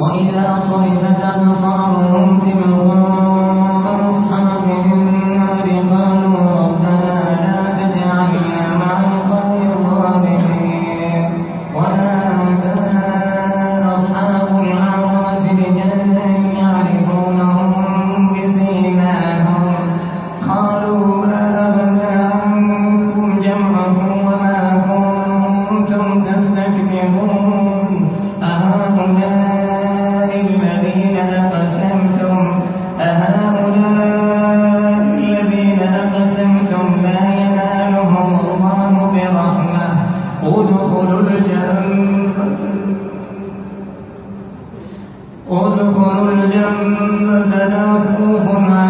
وإذا طرفت أبصارهم تبغون ادخلوا الجنة مسؤوف عنه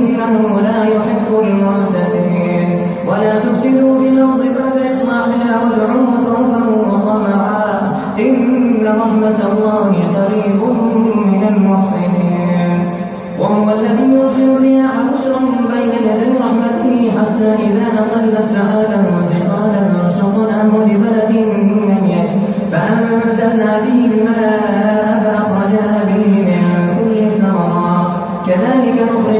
إنه لا يحب المعتدين. ولا تفسدوا في الأرض بعد إصلاحها وادعوه خوفا وطمعا. إن رحمة الله قريب من المحسنين. وهو الذي يرسل الرياح بشرا بين يدي رحمته حتى إذا أقل سحابا وثقالا شطناه لبلد ميت. فأنزلنا به الماء فأخرجنا به من كل الثمرات. كذلك نخرج